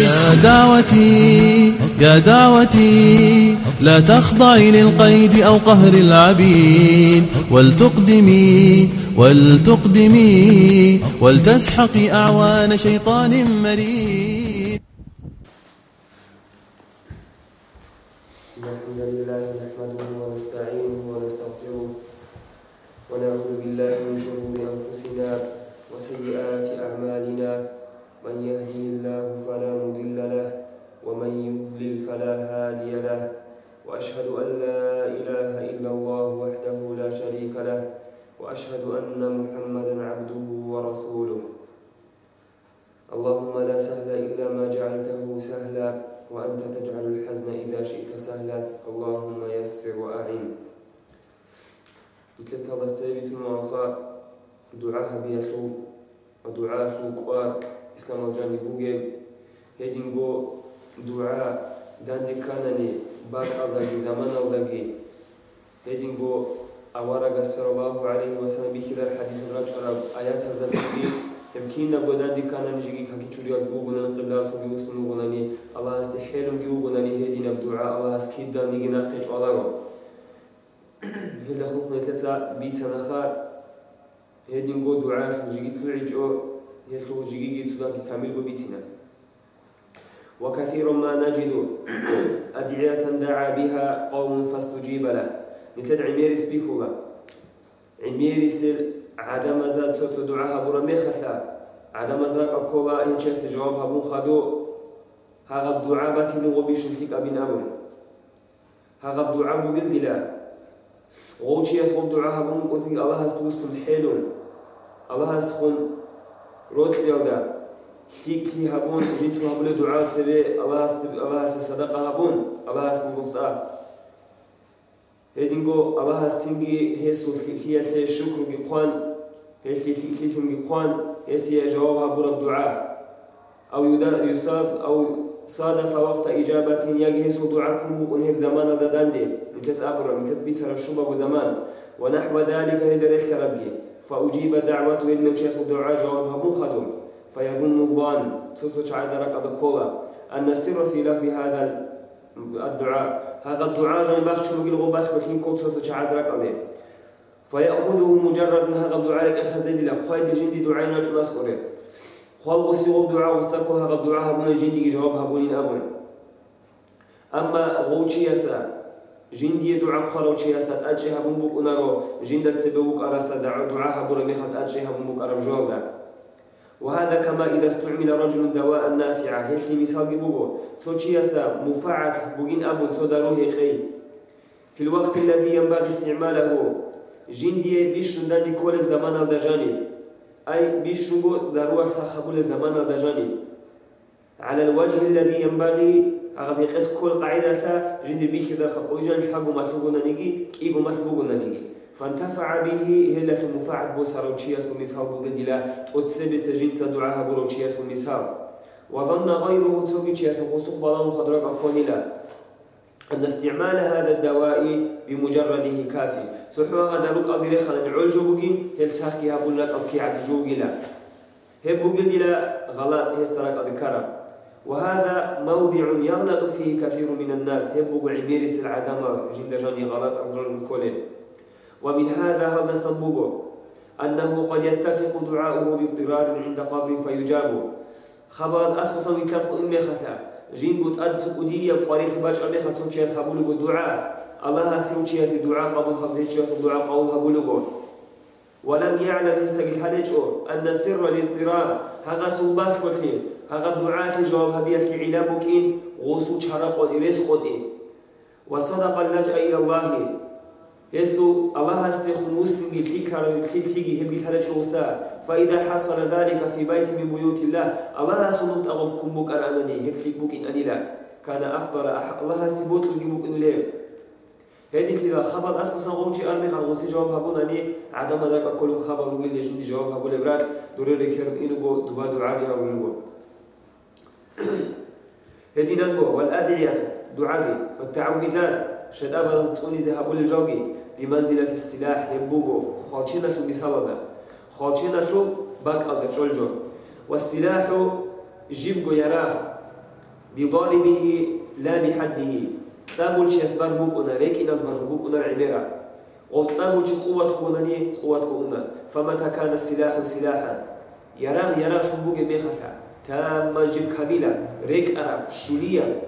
يا دعوتي يا دعوتي لا تخضعي للقيد أو قهر العبيد. ولتقدمي ولتقدمي ولتسحقي أعوان شيطان مريد. من يهدي الله فلا مضل له ومن يضلل فلا هادي له. وأشهد أن لا إله إلا الله وحده لا شريك له وأشهد أن محمدا عبده ورسوله. اللهم لا سهل إلا ما جعلته سهلا وأنت تجعل الحزن إذا شئت سهلا. اللهم يسر وأعين. مثل هذا السيبت معخا دعاء بيخو ودعاء سوقوار исламалҷани бугем ҳединго дуа данди канани бад алдаги заман алдаги ҳединго аварага саллаллоҳу алайҳи васалам бихидар ҳадису раҷараб аят ҳазратби имкина бо данди канани ҷиги каки чурият гугунани қиблар хуби устуму гунани аллаҳ асти ҳелумги угунани ҳединаб дуа аллаҳ аст киддан нигина қеч аларо ҳилда хухнетеца бицанаха ҳединго дуа жиги туиҷо يتلو جيجي جيتو كامل قو بيتنا وكثير ما نجد أدعية دعا بها قوم فاستجيب له. نتلد عميرس بيكوبا عميرس عدم زاد صوت دعاها برا مخثا عدم زاد أكولا هي شيء جواب هبون خدو هغب دعاء باتي لغو بيشنكيك أبين أبون. هغب دعاء بقل دلا. غوشي يسغب دعاء هبون قلت الله هستوسم حيلون. الله هستخون روت يلدا كي كي هبون جيتو هبول دعاء تبي الله هست الله صدقة هبون الله هست مغفطة هدينغو الله هستينغي هيسو في هي شكر جيقوان هي في في في جيقوان هسي جوابها برب دعاء أو يدا يصاب أو صادف وقت إجابة يجهز دعاءكم ونهب زمان دداندي مكت أبر مكت بيتر الشباب زمان. ونحو ذلك ذلك ربي. فأجيب دعوة إن مشيس دعاء جوابها مخدم فيظن الظان تسوش عدرك أذكولا أن السر في لفظ هذا الدعاء هذا الدعاء جاني بخش لقي الغباس كل كوت تسوش عدرك عليه فيأخذه مجرد هذا الدعاء لك أخذ ذلك خايد جندي دعاء نجم أسكره خال وسيغب دعاء واستكو هذا الدعاء هبون جندي جواب هبونين أبون أما غوشي يسا جندي دعاء خالوشي يسا تأجي هبون بوك أنارو جندت سبوك أرسا دعاء هبون ميخت أجي هبون بوك أرب جواب وهذا كما إذا استعمل رجل دواء نافعة هل مثال بوغو سوشي يسا مفاعت بوغين أبون سوداروه خي في الوقت الذي ينبغي استعماله جندي بيشن دادي كولب زمان الدجاني أي بيشنغو ضرورة خبول زمان الدجاني على الوجه الذي ينبغي قاعدة جندي بيخ ذا خقويجان الحقو مطلوبنا نيجي كيغو مطلوبنا نيجي. فانتفع به هلا في مفاعد بوسر وشياس ومسهاب بقدلا تتسبي سجين سدعاها برو وشياس ومسهاب وظن غيره توبي شياس وخصوخ بلام خضرك أكونلا أن استعمال هذا الدواء بمجرده كافي. سحوا غدا لك أدري خلنا نعول جوجي هل ساخي هبول لك أبكي عد جوجي لا. هبو قلدي لا غلط هسترك أذكره وهذا موضع يغلط فيه كثير من الناس. هبو عميرس العدم جند جاني غلط أضرر من كولين ومن هذا هذا سنبوغو أنه قد يتفق دعاؤه باضطرار عند قبر فيجاب خبر أسقصا من كان إمي خثا. جين قد أدت أدية بخاري خباج أمي خطون شياس هبولغو دعاء. الله سيو شياس دعاء قبل خبر شياس دعاء قول هبولغو ولم يعلم يستقل حالجو أن سر الاضطرار هغا سوبات كخير هغا الدعاء جواب هبيا في علابك إن غوسو شرق ورزق إن وصدق اللجأ إلى الله. يسو الله استخموس بالفكر بالفكر هم بثلج الوسطى فإذا حصل ذلك في بيت من بيوت الله. الله سنوت أغلكم بك أنني هم فيك بك إن أني كان أفضل الله سبوت لك إن ليه هذه كذا خبر أسكو سنغوشي أرمي خان غوسي جواب هبون أني عدم ذلك كل خبر وقل يجند جواب هبون إبرات دوري إنو دبا دعاء بها ولنغو هذه ننغو والأدعية دعاء والتعوذات شدابة تقولي ذهبوا للجوجي بمنزلة السلاح يبوغو. خاچنا شو بسبب خاچنا شو باك ألد جولجو والسلاح جيبغو يراغ بضاربه لا بحده. تابول شي أسبار بوكونا ريكينا المرجو بوكونا العبيرة وطلبوا شي قوة كونني قوة كونا فمتى كان السلاح سلاحا؟ يراغ يراغ شنبوك ميخفا تاما جيب كاملة ريك أرى شولية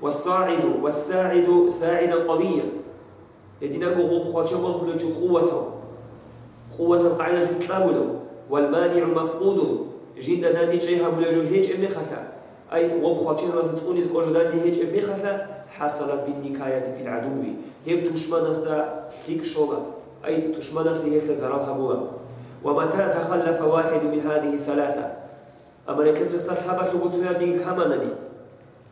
والصاعد والساعد ساعدا قويا. يدينا غوب خواتشا مرخلو قوته. قوة قاعدة تستابلو والمانع مفقود. جدا داني شيها بلجو هيج امي خلا أي غوب خواتشين راس تقوني زكوجو داني هيج خلا حصلت بالنكاية في العدو. هم تشمان استا فيك شولا أي تشمان استا هيك زرالها بوا ومتى تخلف واحد من هذه الثلاثة. أما نكسر صلحة لغتنا بني كمانني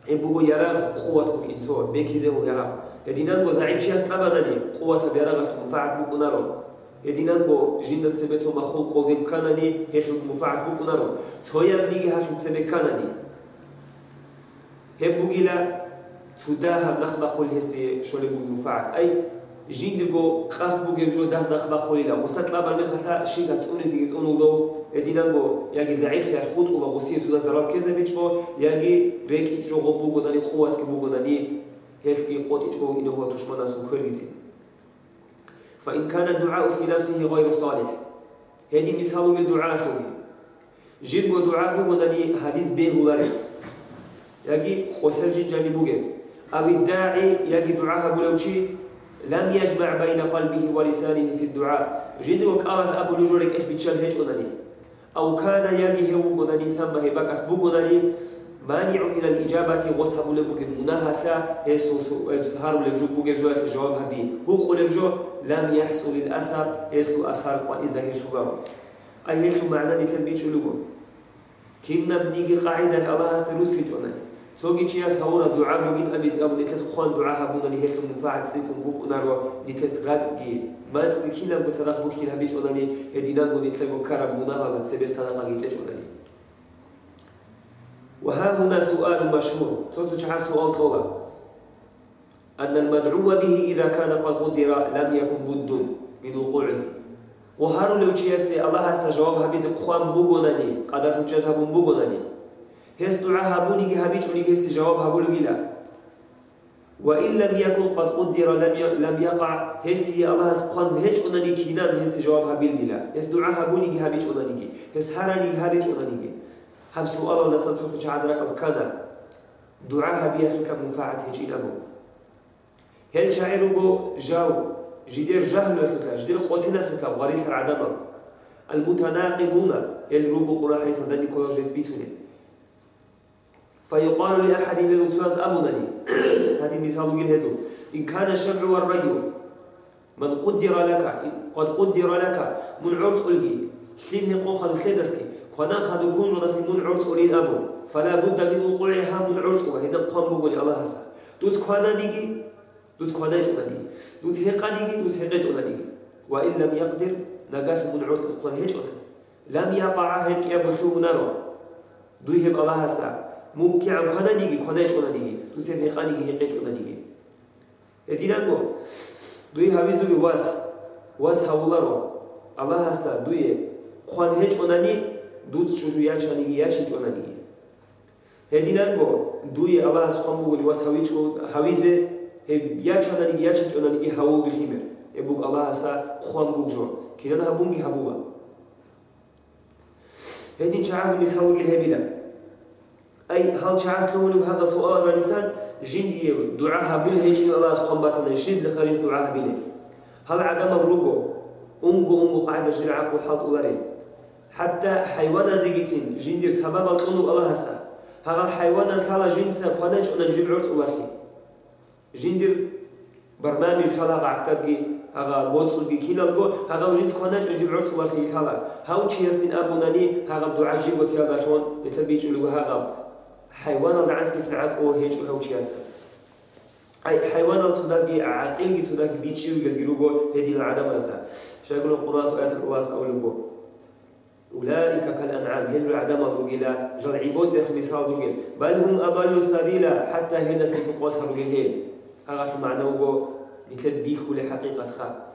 إبوغو يرى قوة إنسو بكيزه يرى يدينان غو زعيم شيء أسلمانني قوة بيرغ مفاعة بوكو نارو. يدينان غو جنة سبتو مخول قولدين كانني هيش المفاعد بوكو نارو. تويا بني هاش متسبك كانني هبوغي لا تداها نخلق الهسي شو المفاعد أي جيندرغو قاست بو جمجو ده دخبا قوليلا وسط لابا نخلها شيكا تونس ديز اونو دو دينانغو ياغي زعيب خير خود ولا غوسي سودا زراب كيزا بيچو ياغي ريك اجو غبو غداني خوات كبو غداني هيلف بي قوت اجو انه هو دشمن اسو كرغيزي فان كان الدعاء في نفسه غير صالح هذه مثال من دعاء خوي جيد بو دعاء بو غداني حبيز به ولاري ياغي خوسل جي جاني أو الداعي ياغي دعاها بلوشي لم يجمع بين قلبه ولسانه في الدعاء. جد وقالت أبو نجورك إيش بتشل هيج أنني أو كان يجي هو أنني ثم هبك أبو أنني مانع من الإجابة وصف لبك مناهثة. هيسو سهار لبجو بوك جو جواب هبي. هو قول بجو لم يحصل الأثر. هيسو أثر وإذا هي شو أي هيسو معنى نتلبيت شو لبو كنا بنيجي قاعدة الله استروسي جونني. توجي تيا سهورة دعاء بقين أبي زعم نتلس خوان دعاء هبونا لهيك مفاعل سيكون بوك نارو نتلس رادجي ما تسمع كيلا بتراق بوك كيلا بيج أولاني هدينا نقول نتلقو كربونا هذا تسبب سنة قاعد يتلج أولاني وها هنا سؤال مشهور توتو تشع سؤال طولا أن المدعو به إذا كان قد قدر لم يكن بد من وقوعه وهارو لو تشيسي الله سجواب هبيز خوان بوغوناني قدر نجاز هبون بوغوناني هس دعاء هابوني هابيج وني هس جواب هابولو جلا وإن لم يكن قد قدر لم لم يقع هس يا الله سبحان هج أنني كينان هس جواب هابيل جلا هس دعاء هابوني هابيج أنني هس هراني هابيج أنني هم سؤال الله سنتوف جعل رك كذا دعاء هبيت لك منفعة هجين أبو هل شاعره جاو؟ جدير جهل لك جدير قوسنا لك غريق العدم المتناقضون. الروغو قرآن حيث ذلك كل جزء بيتونه فيقال لأحد من الوسواس أبونني هذه مثال من هزو إن كان الشمع والرجل من قدر لك قد قدر لك من عرض ألقي سين قوخ الخدسك كنا خد كون رسك من عرض أولين أبو فلا بد من وقوعها من عرض هنا قام بقولي الله هسا. دوت كنا نيجي دوت كنا جنا دوت هيقا نيجي دوت هيقا جنا نيجي. وإن لم يقدر نجاش من عرض كنا هيج لم يقع هيك أبو شو نرو دوهم الله هسا. მუქია ქონა დიდი ქონა ეჭყონა დიდი თუცე ნეყა დიდი ჰეყე ეჭყონა დიდი ედინანგო დუი ჰავიზუგი ვას ვას ჰაულარო. ალაჰ ასა დუი ხვან ჰეჭყონანი დუც ჩუჟუ იაჩანი იაჩი ჭყონა დიდი ედინანგო დუი ალაჰ ხომული ვას ჰავიჭო ჰავიზე. ე იაჩანა დიდი იაჩი ჭყონა დიდი ჰაულ გიხიმე ებუგ ალაჰ ასა ხვან ბუგჟო ქირანა ჰაბუნგი ჰაბუგა ედინ ჩაზუ მისალუგი ჰებილა أي هل شعاس كوني بهذا سؤال رنسان جندي دعاها بالهيج الله سبحانه وتعالى شد لخريج دعاها بله. هل عدم الرجوع؟ أنجو أنجو قاعدة جرعة وحال أولاري حتى حيوانا زيجتين جندير سبب القنو الله هسا. هذا الحيوان سالا جنسا كونج أنا نجيب عرض أولاري جندير برنامج كلا قاعدتي هذا بوتسو بي كينالغو هذا جنس كونج نجيب عرض أولاري كلا هاو تشيستين أبوناني هذا دعاء جيبو تيالا شون بتلبيج له هذا. حيوان العسك سنعات أو هيج أو هوش ياستا أي حيوان تناقي عاقل تناقي بيتشي ويقلقلوغو هدي العدم أسا شاقلوا القرآن آيات القواس أو لغو أولئك كالأنعام. هل العدم أدرقلا جرعبوت زي خميسها أدرقل بل هم أضلوا سبيلا. حتى هنا سيسقوسها أدرقل هل؟ هذا المعنى هو؟ لتدبيخ لحقيقة خا.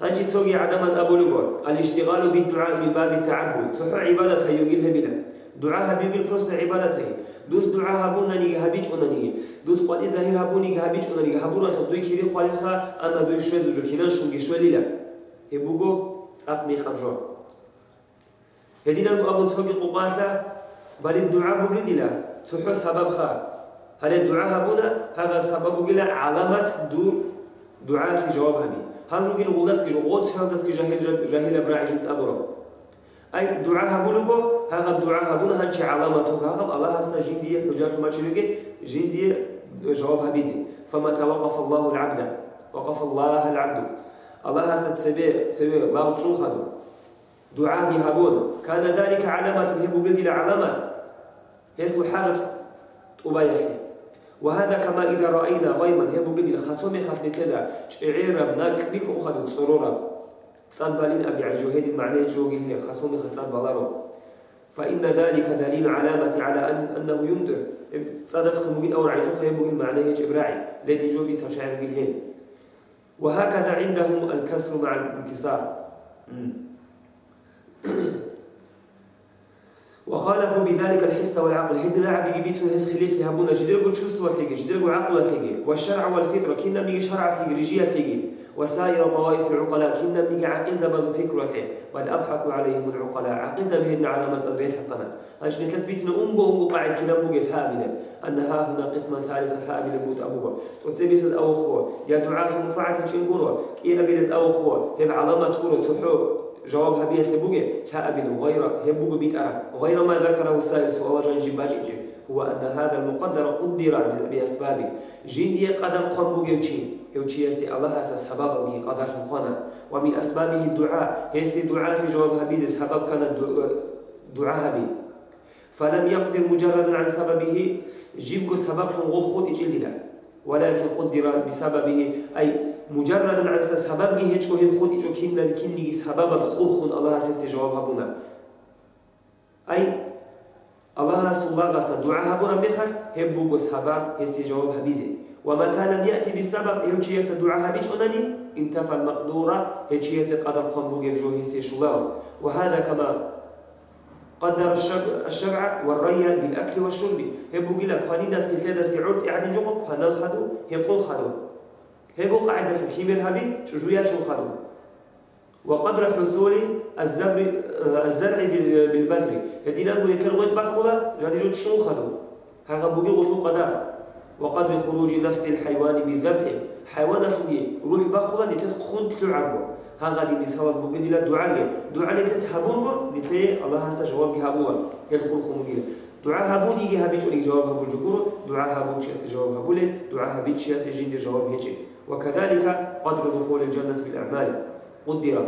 هنجي تسوقي عدم أبو لغو الاشتغال بالدعاء من باب التعبد. تحو عبادة هيوغيل هبلا دعاء هبيجل بروست عبادته دوس دعاء هبونا نيجي هبيج أنا نيجي دوس قادي زهير هبوني هبيج أنا نيجي هبورا تقدوي كيري قالين خا أما دوي شوي دوجو كينان شونجي شوي ليلا هبوجو تأب مي خرجوا هدينا أبو تسوقي قوقاتا بل الدعاء بقول دلا تحس سبب خا هل الدعاء هبونا هذا سبب قلا علامة دو دعاء جواب هبي هل نقول ولدس كي جوات هل دس كي جاهل جاهل براعي جنس أبورا أي دعاء هبولوجو هذا الدعاء هبونا هنش علامته هذا الله هسا جندية حجاج ما تشيلوجي جندية جواب هبيزي. فما توقف الله العبد وقف الله العبد. الله هسا تسبي تسبي الله خدو دعاء يهبون كان ذلك علامة هبو بلدي علامات يسلو حاجة أبايخي وهذا كما إذا رأينا غيما هبو بلدي خاصومي خاطلي كذا شعيرا ناك بيكو أخذوا تصرورا صاد بالين أبي عجو هيدي المعنى جوجين هي خاصومي خاصات بالارو فإن ذلك دليل علامة على أن أنه يمطر. صاد أسخن ممكن أور عجو خيبو المعنى هي إبراعي الذي جو بيسر شعر هين. وهكذا عندهم الكسر مع الانكسار. وخالفوا بذلك الحس والعقل. هدنا عبي بيتون هس خليت يهبونا جدرقوا تشوستوا تلقي جدرقوا عقل تلقي والشرع والفطرة. كنا ميجي شرع تلقي رجية تلقي وسائر طوائف العقلاء كنا ميجي عقل زبازو فكرة تلقي بل أضحكوا عليهم العقلاء. عقل زبهدنا على ما تدريت حقنا أجل نتلت بيتنا أمبو أمبو قاعد كنا بوجت هابدا أن ها هنا قسما ثالثة هابدا بوت أبوه وتزبيس أو أخوة. يا دعاة المفاعة تشنقروا كي أبيلز أو أخوة. هب علامة تقولوا تحو جواب هبيه ثبوجه كأبن غير هبوج بيت أرى. غير ما ذكره السائس وهو جنجي باجي هو أن هذا المقدر قدر بأسبابه. جندي قدر قم بوجي يوشي يسي الله أساس سبب الجي قدر مخانا ومن أسبابه الدعاء هيسي دعاء في جواب هبيه سبب كان دعاء هبي. فلم يقدر مجردا عن سببه جيبك سبب غض خود إجل ولكن قدر بسببه أي مجرد عن سبب جه هيك هم خود إجو كنا كني سبب الخور خون الله سيس جواب هبونا. أي الله سبحانه غس دعاء هبونا مخر هبو جو سبب هيس جواب هبيزي. ومتى لم يأتي بالسبب هيك يس دعاء هبيج أنني انتفى المقدورة هيك يس قدر جو هيس شلاه وهذا كما قدر الشبع والري بالأكل والشرب. هبو جيلا كواني داس كتير داس كعرت إعادة جوك كوانا خدو هيقون خدو. هيقو قاعدة في الحمير هبي شجويات شو خدو. وقدر حصول الزرع الزرع بالبذر. هدينا نقول كل غيت باكولا جاني جود شو خدو. هذا بوجي غلو قدر وقدر خروج نفس الحيوان بالذبح حيوان أخوي روح باكولا نتسق خون تلو عربو ها غادي نسوا بوجي لا دعاء دعاء نتسحبون نتي الله هسا جواب بهابوا يدخل خمجيل دعاء هبودي جه هبيج أولي جواب هبول جبور دعاء هبود شيء جواب هبول دعاء هبيج شيء جين جواب هيجي. وكذلك قدر دخول الجنة بالأعمال. قدر.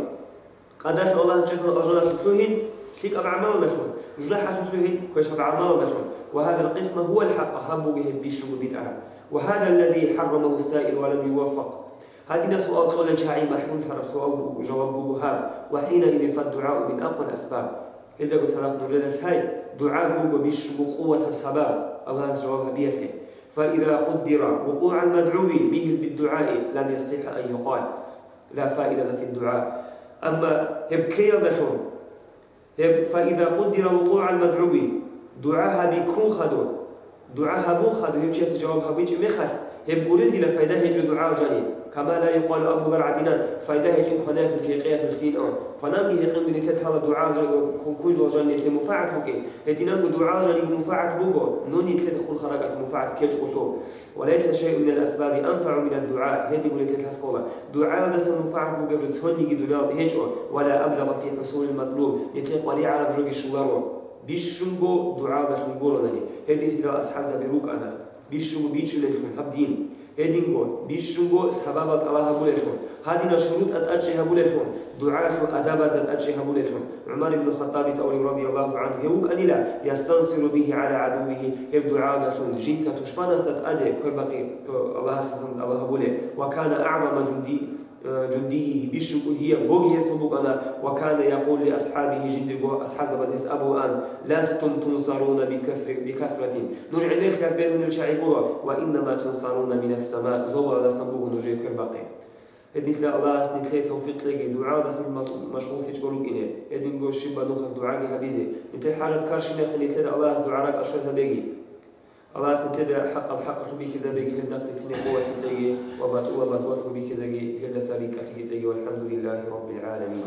قدر الله جل وعلا تلوهن تلك أعمال لهم جرح تلوهن كويش أعمال لهم وهذا القسم هو الحق. هم به بيشرب بدعة وهذا الذي حرمه السائل ولم يوفق. هذه سؤال طول الجاعي محمود فرب سؤال جواب بوهاب وحينئذ فالدعاء من أقوى الأسباب. إذا قلت لك نجد هاي دعاء بوغو بيشرب قوة بسبب. الله جواب بيته فإذا قدر وقوع المدعو به بالدعاء لم يصح أن يقال. لا فائدة في الدعاء. أما هبكي ذاتون فإذا قدر وقوع المدعو دعاء بيكون خدو دعاء بو خدو هيك جواب هبيج مخف هبقولين دي لفايدة هيك دعاء جاني كما لا يقال أبو ذر عدنان فايدة هيجين خناس الكيقية الخين أون خنان به يقين بني تتهلا دعاء كون كوي جوجان يتلي مفاعت بوكي هدينان بو دعاء جاني مفاعت بوكو نون يتلي دخول خرقات مفاعت كيج قلتو وليس شيء من الأسباب أنفع من الدعاء. هدي بني تتهس قولا دعاء دس مفاعت بوكو جتوني دنيا هيجو ولا أبلغ في حصول المطلوب. يتلي قولي على بجوغي شغلارو بيشنغو دعاء دخل نقولنا هدي تلا أصحاب زبيروك أنا. بيشنغو بيشنغو هبدين هدينغون بيشونغو سبب الله بولتهم هذه شروط أجي بولتهم دعاء أداب أجي بولتهم عمر بن الخطاب تولي رضي الله عنه. هو أنيلا يستنصر به على عدوه. هب دعاء لهم جنسة تشبان ست أدي. كل بقي. الله سبحانه الله بوله وكان أعظم جندي. جنديه بشكودية بوغي يستبوك أنا وكان يقول لأصحابه جندي أصحاب زبادست أبو آن لستم تنصرون بكثرة, بكثرة نرجع ليه خيار بيرون الشعيبورة وإنما تنصرون من السماء. زوبر لسنبوك نرجع كرباقي هدين لا الله أسني تلي توفيق لقي. دعاء داس مشغول في تقولوا إنه هدين جو شبا نوخ دعاء حبيزي نتي حاجة كارشنا خلي تلا الله دعاء أشرت بيجي الله أسني تدا حق بحق بيك بيجي هل دخل تني قوة تلاقي وبات وبات وبات بيك إذا هل سالك تلاقي والحمد لله رب العالمين.